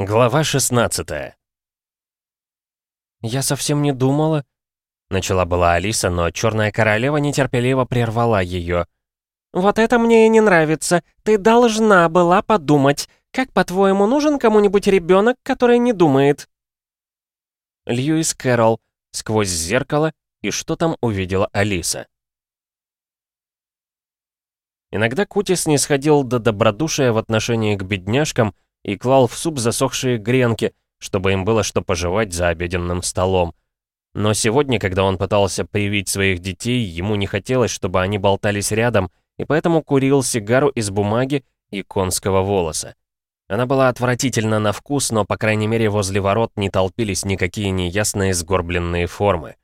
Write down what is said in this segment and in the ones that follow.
Глава 16 «Я совсем не думала...» Начала была Алиса, но Черная Королева нетерпеливо прервала ее. «Вот это мне и не нравится. Ты должна была подумать. Как, по-твоему, нужен кому-нибудь ребенок, который не думает?» Льюис Кэрролл сквозь зеркало и что там увидела Алиса. Иногда Кутис не сходил до добродушия в отношении к бедняжкам, и клал в суп засохшие гренки, чтобы им было что пожевать за обеденным столом. Но сегодня, когда он пытался привить своих детей, ему не хотелось, чтобы они болтались рядом, и поэтому курил сигару из бумаги и конского волоса. Она была отвратительна на вкус, но, по крайней мере, возле ворот не толпились никакие неясные сгорбленные формы.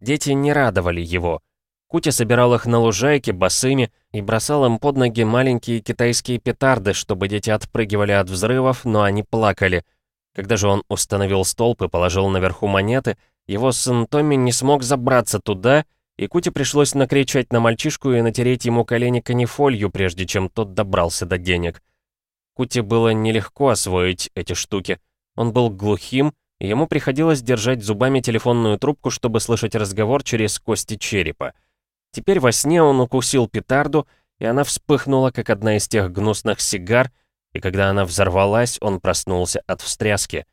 Дети не радовали его — Кути собирал их на лужайке босыми и бросал им под ноги маленькие китайские петарды, чтобы дети отпрыгивали от взрывов, но они плакали. Когда же он установил столб и положил наверху монеты, его сын Томми не смог забраться туда, и Кути пришлось накричать на мальчишку и натереть ему колени канифолью, прежде чем тот добрался до денег. Кути было нелегко освоить эти штуки. Он был глухим, и ему приходилось держать зубами телефонную трубку, чтобы слышать разговор через кости черепа. Теперь во сне он укусил петарду, и она вспыхнула, как одна из тех гнусных сигар, и когда она взорвалась, он проснулся от встряски.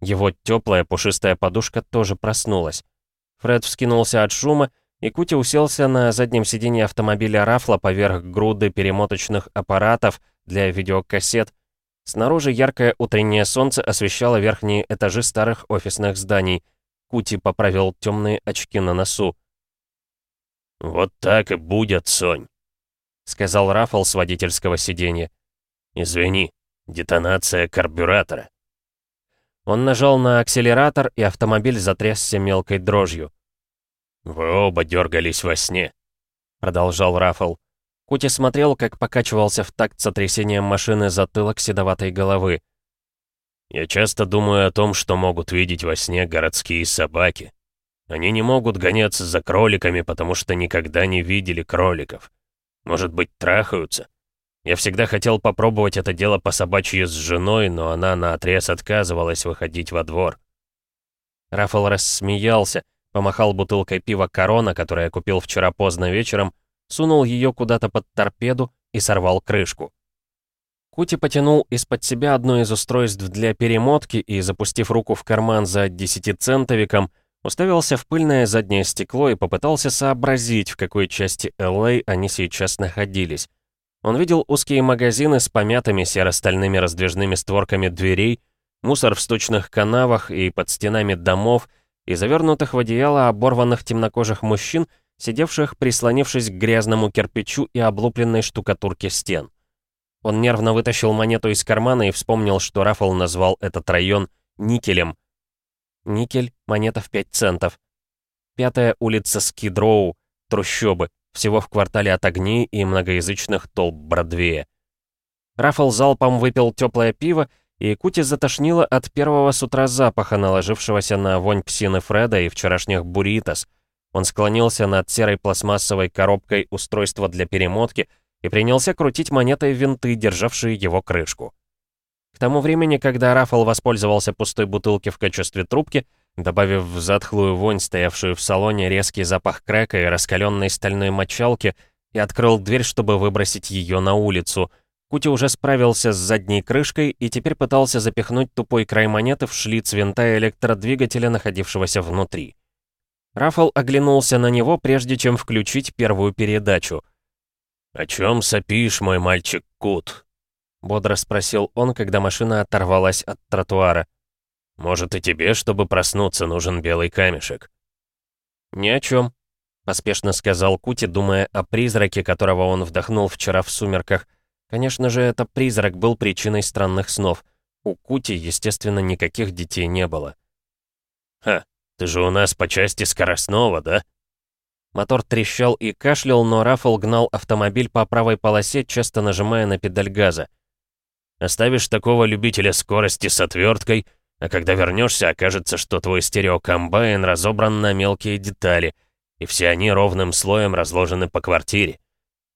Его теплая пушистая подушка тоже проснулась. Фред вскинулся от шума, и Кути уселся на заднем сиденье автомобиля Рафла поверх груды перемоточных аппаратов для видеокассет. Снаружи яркое утреннее солнце освещало верхние этажи старых офисных зданий. Кути поправил темные очки на носу. «Вот так и будет, Сонь», — сказал Рафал с водительского сиденья. «Извини, детонация карбюратора». Он нажал на акселератор, и автомобиль затрясся мелкой дрожью. «Вы оба дергались во сне», — продолжал Рафал. Кути смотрел, как покачивался в такт сотрясением машины затылок седоватой головы. «Я часто думаю о том, что могут видеть во сне городские собаки. Они не могут гоняться за кроликами, потому что никогда не видели кроликов. Может быть, трахаются? Я всегда хотел попробовать это дело по собачьи с женой, но она наотрез отказывалась выходить во двор. Рафал рассмеялся, помахал бутылкой пива «Корона», которое купил вчера поздно вечером, сунул ее куда-то под торпеду и сорвал крышку. Кути потянул из-под себя одно из устройств для перемотки и, запустив руку в карман за десятицентовиком, Уставился в пыльное заднее стекло и попытался сообразить, в какой части Л.А. они сейчас находились. Он видел узкие магазины с помятыми серо-стальными раздвижными створками дверей, мусор в сточных канавах и под стенами домов, и завернутых в одеяло оборванных темнокожих мужчин, сидевших, прислонившись к грязному кирпичу и облупленной штукатурке стен. Он нервно вытащил монету из кармана и вспомнил, что Рафал назвал этот район «никелем», Никель, монета в 5 центов. Пятая улица Скидроу, трущобы, всего в квартале от огней и многоязычных толп Бродвея. Рафал залпом выпил теплое пиво, и Кути затошнило от первого с утра запаха, наложившегося на вонь псины Фреда и вчерашних бурритос. Он склонился над серой пластмассовой коробкой устройства для перемотки и принялся крутить монетой винты, державшие его крышку. К тому времени, когда Рафал воспользовался пустой бутылки в качестве трубки, добавив в затхлую вонь, стоявшую в салоне, резкий запах крека и раскаленной стальной мочалки, и открыл дверь, чтобы выбросить ее на улицу. Кути уже справился с задней крышкой и теперь пытался запихнуть тупой край монеты в шлиц винта электродвигателя, находившегося внутри. Рафал оглянулся на него, прежде чем включить первую передачу. «О чем сопишь, мой мальчик Кут?» — бодро спросил он, когда машина оторвалась от тротуара. «Может, и тебе, чтобы проснуться, нужен белый камешек?» «Ни о чем», — поспешно сказал Кути, думая о призраке, которого он вдохнул вчера в сумерках. Конечно же, это призрак был причиной странных снов. У Кути, естественно, никаких детей не было. «Ха, ты же у нас по части скоростного, да?» Мотор трещал и кашлял, но Рафал гнал автомобиль по правой полосе, часто нажимая на педаль газа. Оставишь такого любителя скорости с отверткой, а когда вернешься, окажется, что твой стереокомбайн разобран на мелкие детали, и все они ровным слоем разложены по квартире.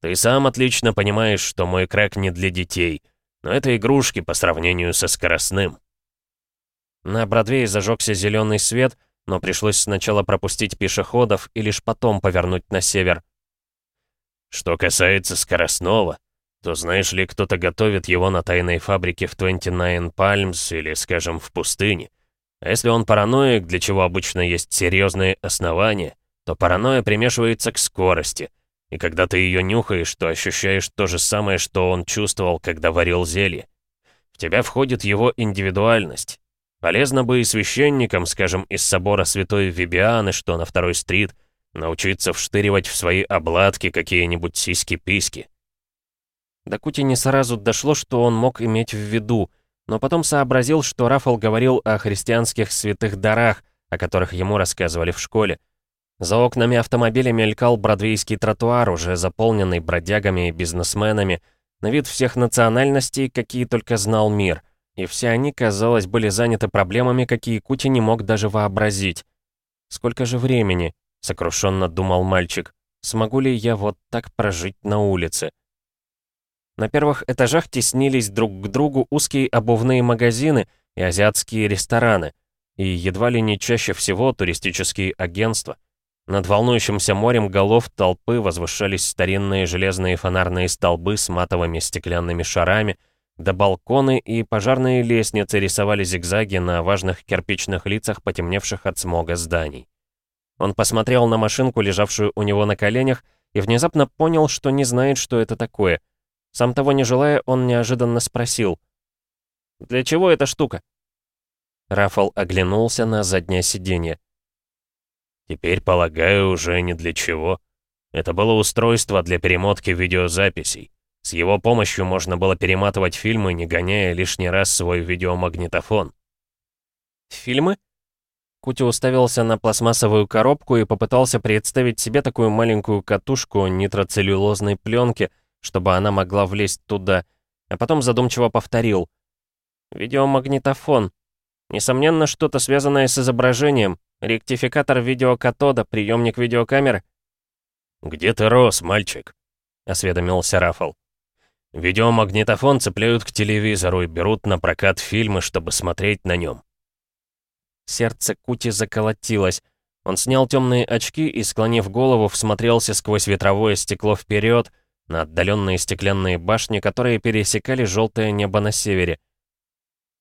Ты сам отлично понимаешь, что мой крэк не для детей, но это игрушки по сравнению со скоростным. На Бродвее зажегся зеленый свет, но пришлось сначала пропустить пешеходов и лишь потом повернуть на север. Что касается скоростного, то знаешь ли, кто-то готовит его на тайной фабрике в 29 Palms или, скажем, в пустыне. А если он параноик, для чего обычно есть серьезные основания, то паранойя примешивается к скорости. И когда ты ее нюхаешь, то ощущаешь то же самое, что он чувствовал, когда варил зелье. В тебя входит его индивидуальность. Полезно бы и священникам, скажем, из собора Святой Вибианы, что на второй стрит, научиться вштыривать в свои обладки какие-нибудь сиськи-письки. До Кути не сразу дошло, что он мог иметь в виду, но потом сообразил, что Рафал говорил о христианских святых дарах, о которых ему рассказывали в школе. За окнами автомобиля мелькал бродвейский тротуар, уже заполненный бродягами и бизнесменами, на вид всех национальностей, какие только знал мир, и все они, казалось, были заняты проблемами, какие Кути не мог даже вообразить. «Сколько же времени?» — сокрушенно думал мальчик. «Смогу ли я вот так прожить на улице?» На первых этажах теснились друг к другу узкие обувные магазины и азиатские рестораны, и едва ли не чаще всего туристические агентства. Над волнующимся морем голов толпы возвышались старинные железные фонарные столбы с матовыми стеклянными шарами, да балконы и пожарные лестницы рисовали зигзаги на важных кирпичных лицах потемневших от смога зданий. Он посмотрел на машинку, лежавшую у него на коленях, и внезапно понял, что не знает, что это такое — сам того не желая, он неожиданно спросил. «Для чего эта штука?» Рафал оглянулся на заднее сиденье. «Теперь, полагаю, уже ни для чего. Это было устройство для перемотки видеозаписей. С его помощью можно было перематывать фильмы, не гоняя лишний раз свой видеомагнитофон». «Фильмы?» Кути уставился на пластмассовую коробку и попытался представить себе такую маленькую катушку нитроцеллюлозной пленки — чтобы она могла влезть туда, а потом задумчиво повторил. «Видеомагнитофон. Несомненно, что-то связанное с изображением. Ректификатор видеокатода, приемник видеокамеры». «Где ты рос, мальчик?» — осведомился Рафал. «Видеомагнитофон цепляют к телевизору и берут на прокат фильмы, чтобы смотреть на нем». Сердце Кути заколотилось. Он снял темные очки и, склонив голову, всмотрелся сквозь ветровое стекло вперед, на отдаленные стеклянные башни, которые пересекали желтое небо на севере.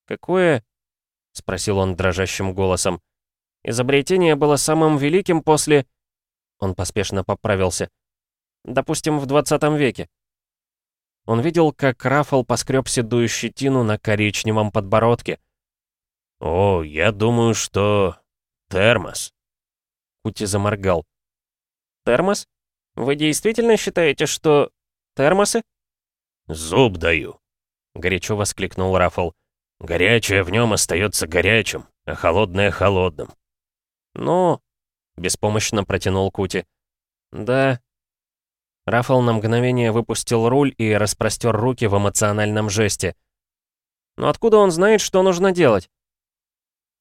«Какое?» — спросил он дрожащим голосом. «Изобретение было самым великим после...» Он поспешно поправился. «Допустим, в 20 веке». Он видел, как Рафал поскреб седую щетину на коричневом подбородке. «О, я думаю, что... термос». Кути заморгал. «Термос? Вы действительно считаете, что... термосы?» «Зуб даю», — горячо воскликнул Рафл. «Горячее в нем остается горячим, а холодное — холодным». «Ну...» — беспомощно протянул Кути. «Да...» Рафал на мгновение выпустил руль и распростер руки в эмоциональном жесте. «Но откуда он знает, что нужно делать?»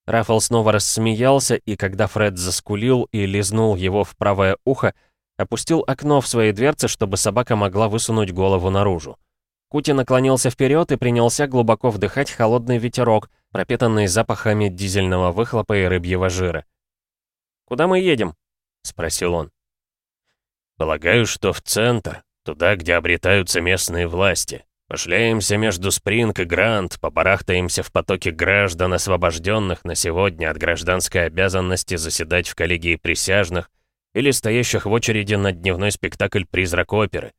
Рафал снова рассмеялся, и когда Фред заскулил и лизнул его в правое ухо, Опустил окно в своей дверце, чтобы собака могла высунуть голову наружу. Кути наклонился вперед и принялся глубоко вдыхать холодный ветерок, пропитанный запахами дизельного выхлопа и рыбьего жира. «Куда мы едем?» — спросил он. «Полагаю, что в центр, туда, где обретаются местные власти. Пошляемся между Спринг и Грант, побарахтаемся в потоке граждан, освобожденных на сегодня от гражданской обязанности заседать в коллегии присяжных, или стоящих в очереди на дневной спектакль «Призрак оперы».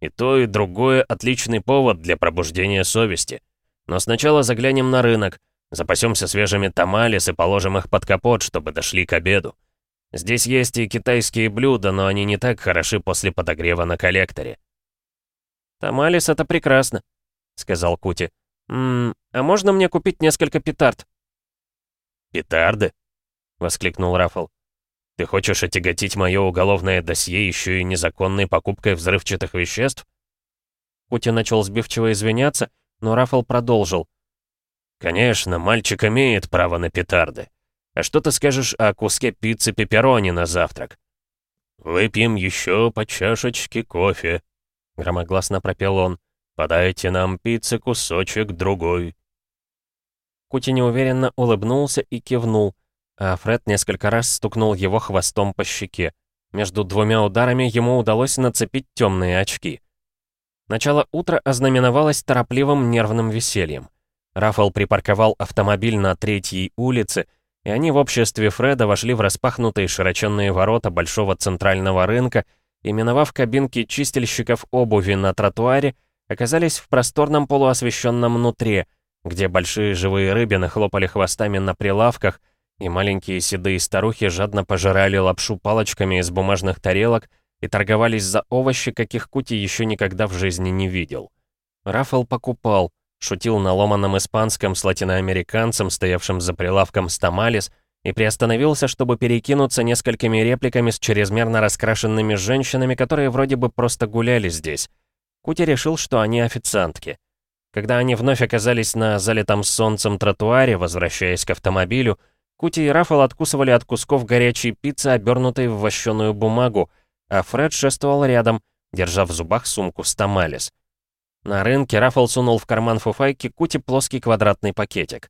И то, и другое — отличный повод для пробуждения совести. Но сначала заглянем на рынок, запасемся свежими тамалис и положим их под капот, чтобы дошли к обеду. Здесь есть и китайские блюда, но они не так хороши после подогрева на коллекторе. «Тамалис — это прекрасно», — сказал Кути. «Ммм, а можно мне купить несколько петард?» «Петарды?» — воскликнул Рафал. Ты хочешь отяготить мое уголовное досье еще и незаконной покупкой взрывчатых веществ?» Кути начал сбивчиво извиняться, но Рафал продолжил. «Конечно, мальчик имеет право на петарды. А что ты скажешь о куске пиццы пепперони на завтрак?» «Выпьем еще по чашечке кофе», — громогласно пропел он. «Подайте нам пиццы кусочек другой». Кути неуверенно улыбнулся и кивнул, а Фред несколько раз стукнул его хвостом по щеке. Между двумя ударами ему удалось нацепить темные очки. Начало утра ознаменовалось торопливым нервным весельем. Рафал припарковал автомобиль на третьей улице, и они в обществе Фреда вошли в распахнутые широченные ворота большого центрального рынка и, миновав кабинки чистильщиков обуви на тротуаре, оказались в просторном полуосвещенном нутре, где большие живые рыбины хлопали хвостами на прилавках, и маленькие седые старухи жадно пожирали лапшу палочками из бумажных тарелок и торговались за овощи, каких Кути еще никогда в жизни не видел. Рафал покупал, шутил на ломаном испанском с латиноамериканцем, стоявшим за прилавком Стамалис, и приостановился, чтобы перекинуться несколькими репликами с чрезмерно раскрашенными женщинами, которые вроде бы просто гуляли здесь. Кути решил, что они официантки. Когда они вновь оказались на залитом солнцем тротуаре, возвращаясь к автомобилю, Кути и Рафал откусывали от кусков горячей пиццы, обернутой в вощеную бумагу, а Фред шествовал рядом, держа в зубах сумку с тамалис. На рынке Рафал сунул в карман фуфайки Кути плоский квадратный пакетик.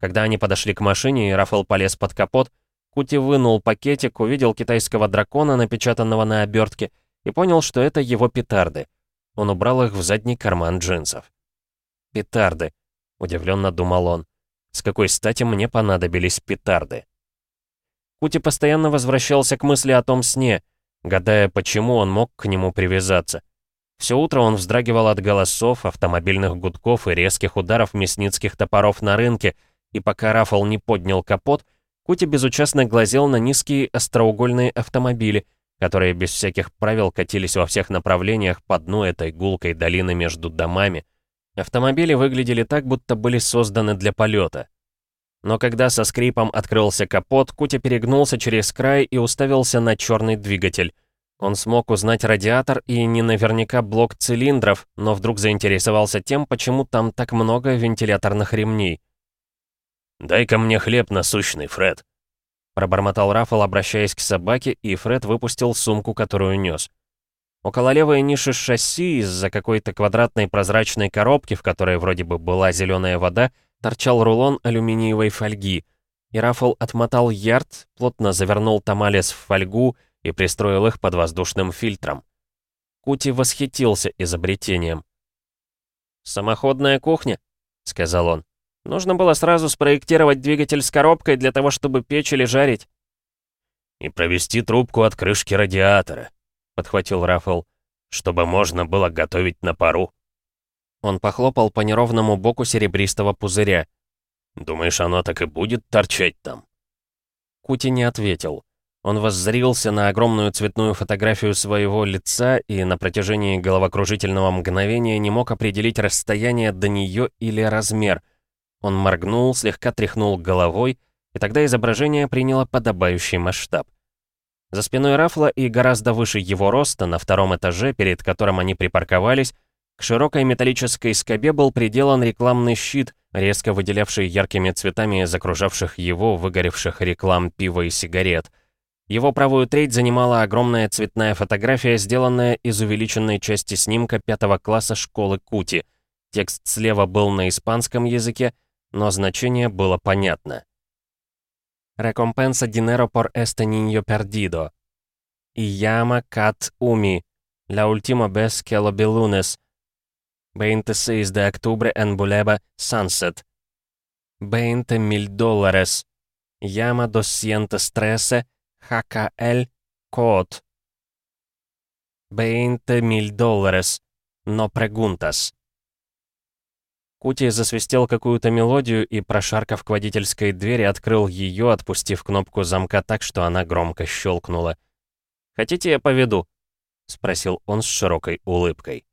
Когда они подошли к машине и Рафал полез под капот, Кути вынул пакетик, увидел китайского дракона, напечатанного на обертке, и понял, что это его петарды. Он убрал их в задний карман джинсов. «Петарды», — удивленно думал он. «С какой стати мне понадобились петарды?» Кути постоянно возвращался к мысли о том сне, гадая, почему он мог к нему привязаться. Все утро он вздрагивал от голосов, автомобильных гудков и резких ударов мясницких топоров на рынке, и пока Рафал не поднял капот, Кути безучастно глазел на низкие остроугольные автомобили, которые без всяких правил катились во всех направлениях по дну этой гулкой долины между домами. Автомобили выглядели так, будто были созданы для полета. Но когда со скрипом открылся капот, Кути перегнулся через край и уставился на черный двигатель. Он смог узнать радиатор и не наверняка блок цилиндров, но вдруг заинтересовался тем, почему там так много вентиляторных ремней. «Дай-ка мне хлеб насущный, Фред», — пробормотал Рафал, обращаясь к собаке, и Фред выпустил сумку, которую нес. Около левой ниши шасси из-за какой-то квадратной прозрачной коробки, в которой вроде бы была зеленая вода, торчал рулон алюминиевой фольги. И Рафал отмотал ярд, плотно завернул тамалес в фольгу и пристроил их под воздушным фильтром. Кути восхитился изобретением. «Самоходная кухня», — сказал он. «Нужно было сразу спроектировать двигатель с коробкой для того, чтобы печь или жарить». «И провести трубку от крышки радиатора», — подхватил Рафал, «чтобы можно было готовить на пару». Он похлопал по неровному боку серебристого пузыря. «Думаешь, оно так и будет торчать там?» Кути не ответил. Он воззрился на огромную цветную фотографию своего лица и на протяжении головокружительного мгновения не мог определить расстояние до нее или размер. Он моргнул, слегка тряхнул головой, и тогда изображение приняло подобающий масштаб. За спиной Рафла и гораздо выше его роста, на втором этаже, перед которым они припарковались, к широкой металлической скобе был приделан рекламный щит, резко выделявший яркими цветами из окружавших его выгоревших реклам пива и сигарет — его правую треть занимала огромная цветная фотография, сделанная из увеличенной части снимка пятого класса школы Кути. Текст слева был на испанском языке, но значение было понятно. Recompensa dinero por este niño perdido. Y llama Cat Umi. La última vez que lo vi lunes. 26 de octubre en Buleba, Sunset. 20 mil dólares. Llama 213 HKL Code. 20 mil dólares. No preguntas. Кути засвистел какую-то мелодию и, прошаркав к водительской двери, открыл ее, отпустив кнопку замка так, что она громко щелкнула. «Хотите, я поведу?» — спросил он с широкой улыбкой.